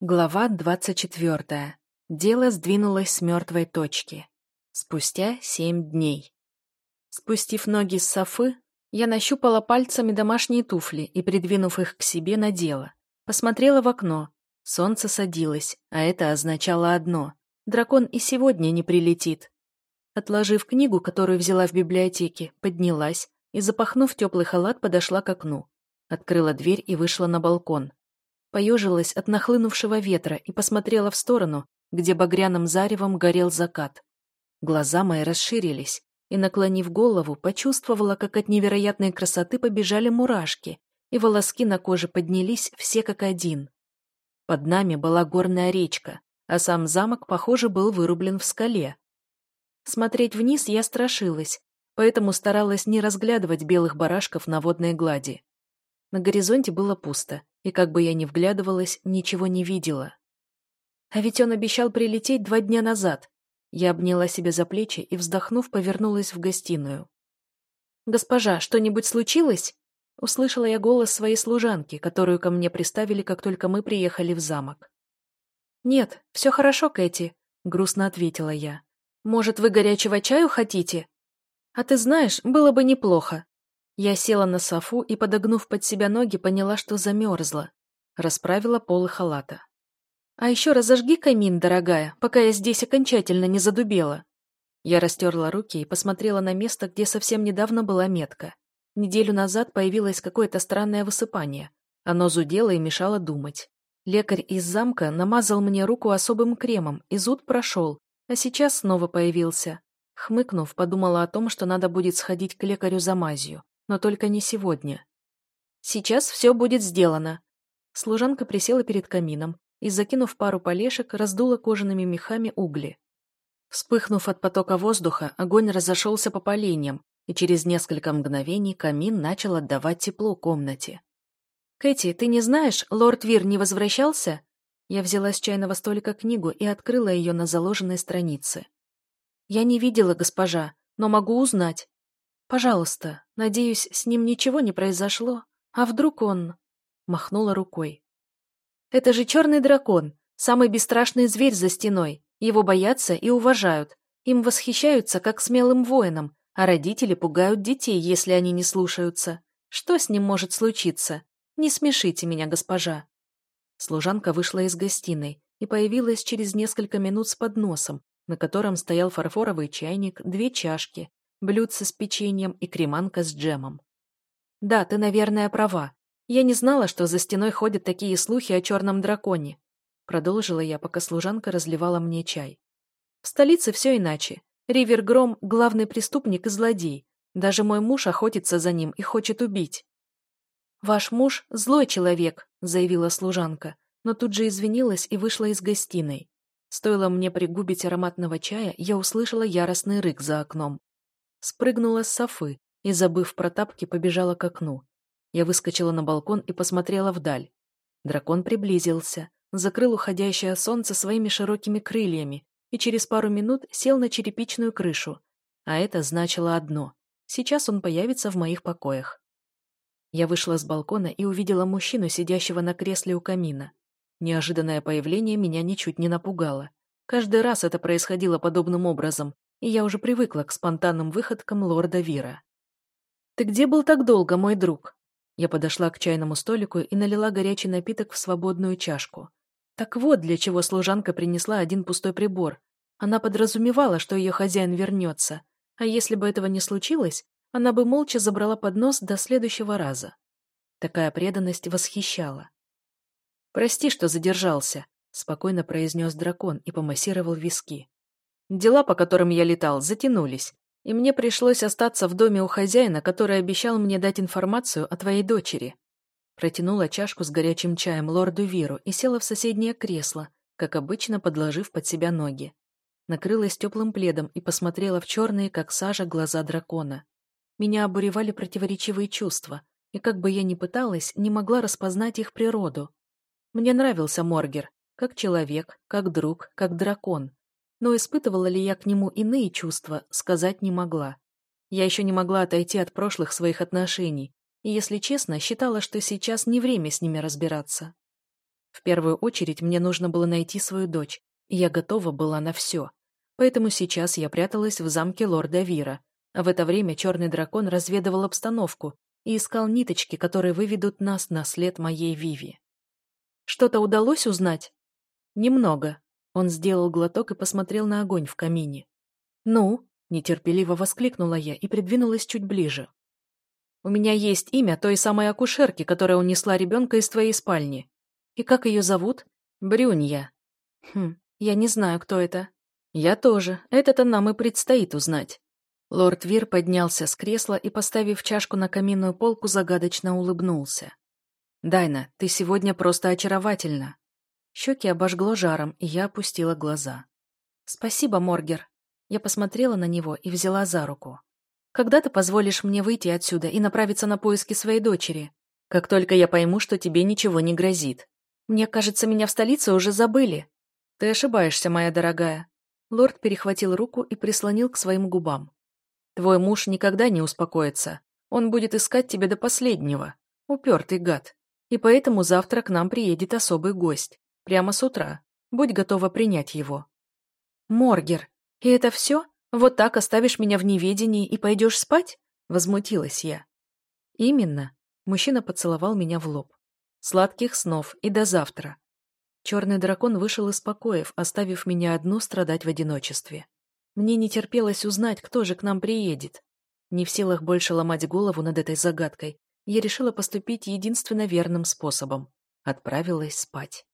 Глава 24. Дело сдвинулось с мертвой точки. Спустя семь дней. Спустив ноги с софы, я нащупала пальцами домашние туфли и, придвинув их к себе, надела. Посмотрела в окно. Солнце садилось, а это означало одно. Дракон и сегодня не прилетит. Отложив книгу, которую взяла в библиотеке, поднялась и, запахнув теплый халат, подошла к окну. Открыла дверь и вышла на балкон. Поежилась от нахлынувшего ветра и посмотрела в сторону, где багряным заревом горел закат. Глаза мои расширились, и, наклонив голову, почувствовала, как от невероятной красоты побежали мурашки, и волоски на коже поднялись все как один. Под нами была горная речка, а сам замок, похоже, был вырублен в скале. Смотреть вниз я страшилась, поэтому старалась не разглядывать белых барашков на водной глади. На горизонте было пусто, и как бы я ни вглядывалась, ничего не видела. А ведь он обещал прилететь два дня назад. Я обняла себя за плечи и, вздохнув, повернулась в гостиную. «Госпожа, что-нибудь случилось?» Услышала я голос своей служанки, которую ко мне приставили, как только мы приехали в замок. «Нет, все хорошо, Кэти», — грустно ответила я. «Может, вы горячего чаю хотите?» «А ты знаешь, было бы неплохо», я села на софу и, подогнув под себя ноги, поняла, что замерзла. Расправила полы халата. «А еще разожги камин, дорогая, пока я здесь окончательно не задубела». Я растерла руки и посмотрела на место, где совсем недавно была метка. Неделю назад появилось какое-то странное высыпание. Оно зудело и мешало думать. Лекарь из замка намазал мне руку особым кремом, и зуд прошел, а сейчас снова появился. Хмыкнув, подумала о том, что надо будет сходить к лекарю за мазью но только не сегодня. Сейчас все будет сделано. Служанка присела перед камином и, закинув пару полешек, раздула кожаными мехами угли. Вспыхнув от потока воздуха, огонь разошелся по поленьям, и через несколько мгновений камин начал отдавать тепло комнате. «Кэти, ты не знаешь, лорд Вир не возвращался?» Я взяла с чайного столика книгу и открыла ее на заложенной странице. «Я не видела госпожа, но могу узнать. Пожалуйста, надеюсь, с ним ничего не произошло. А вдруг он...» Махнула рукой. «Это же черный дракон, самый бесстрашный зверь за стеной. Его боятся и уважают. Им восхищаются, как смелым воинам, а родители пугают детей, если они не слушаются. Что с ним может случиться? Не смешите меня, госпожа». Служанка вышла из гостиной и появилась через несколько минут с подносом, на котором стоял фарфоровый чайник, две чашки, блюдце с печеньем и креманка с джемом. «Да, ты, наверное, права. Я не знала, что за стеной ходят такие слухи о черном драконе», продолжила я, пока служанка разливала мне чай. «В столице все иначе. Ривер Гром — главный преступник и злодей. Даже мой муж охотится за ним и хочет убить». «Ваш муж — злой человек», — заявила служанка, но тут же извинилась и вышла из гостиной. Стоило мне пригубить ароматного чая, я услышала яростный рык за окном. Спрыгнула с софы и, забыв про тапки, побежала к окну. Я выскочила на балкон и посмотрела вдаль. Дракон приблизился, закрыл уходящее солнце своими широкими крыльями и через пару минут сел на черепичную крышу. А это значило одно. Сейчас он появится в моих покоях. Я вышла с балкона и увидела мужчину, сидящего на кресле у камина. Неожиданное появление меня ничуть не напугало. Каждый раз это происходило подобным образом, и я уже привыкла к спонтанным выходкам лорда Вира. «Ты где был так долго, мой друг?» Я подошла к чайному столику и налила горячий напиток в свободную чашку. Так вот, для чего служанка принесла один пустой прибор. Она подразумевала, что ее хозяин вернется, а если бы этого не случилось, она бы молча забрала поднос до следующего раза. Такая преданность восхищала. «Прости, что задержался», — спокойно произнес дракон и помассировал виски. Дела, по которым я летал, затянулись, и мне пришлось остаться в доме у хозяина, который обещал мне дать информацию о твоей дочери. Протянула чашку с горячим чаем лорду Виру и села в соседнее кресло, как обычно подложив под себя ноги. Накрылась теплым пледом и посмотрела в черные, как сажа, глаза дракона. Меня обуревали противоречивые чувства, и как бы я ни пыталась, не могла распознать их природу. Мне нравился Моргер, как человек, как друг, как дракон. Но испытывала ли я к нему иные чувства, сказать не могла. Я еще не могла отойти от прошлых своих отношений, и, если честно, считала, что сейчас не время с ними разбираться. В первую очередь мне нужно было найти свою дочь, и я готова была на все. Поэтому сейчас я пряталась в замке лорда Вира, а в это время черный дракон разведывал обстановку и искал ниточки, которые выведут нас на след моей Виви. Что-то удалось узнать? Немного. Он сделал глоток и посмотрел на огонь в камине. «Ну?» – нетерпеливо воскликнула я и придвинулась чуть ближе. «У меня есть имя той самой акушерки, которая унесла ребенка из твоей спальни. И как ее зовут? Брюнья». «Хм, я не знаю, кто это». «Я тоже. Это-то нам и предстоит узнать». Лорд Вир поднялся с кресла и, поставив чашку на каминную полку, загадочно улыбнулся. «Дайна, ты сегодня просто очаровательна». Щеки обожгло жаром, и я опустила глаза. «Спасибо, Моргер». Я посмотрела на него и взяла за руку. «Когда ты позволишь мне выйти отсюда и направиться на поиски своей дочери? Как только я пойму, что тебе ничего не грозит. Мне кажется, меня в столице уже забыли». «Ты ошибаешься, моя дорогая». Лорд перехватил руку и прислонил к своим губам. «Твой муж никогда не успокоится. Он будет искать тебя до последнего. Упертый гад. И поэтому завтра к нам приедет особый гость. Прямо с утра. Будь готова принять его. Моргер, и это все? Вот так оставишь меня в неведении и пойдешь спать? Возмутилась я. Именно. Мужчина поцеловал меня в лоб. Сладких снов и до завтра. Черный дракон вышел из покоев, оставив меня одну страдать в одиночестве. Мне не терпелось узнать, кто же к нам приедет. Не в силах больше ломать голову над этой загадкой, я решила поступить единственно верным способом. Отправилась спать.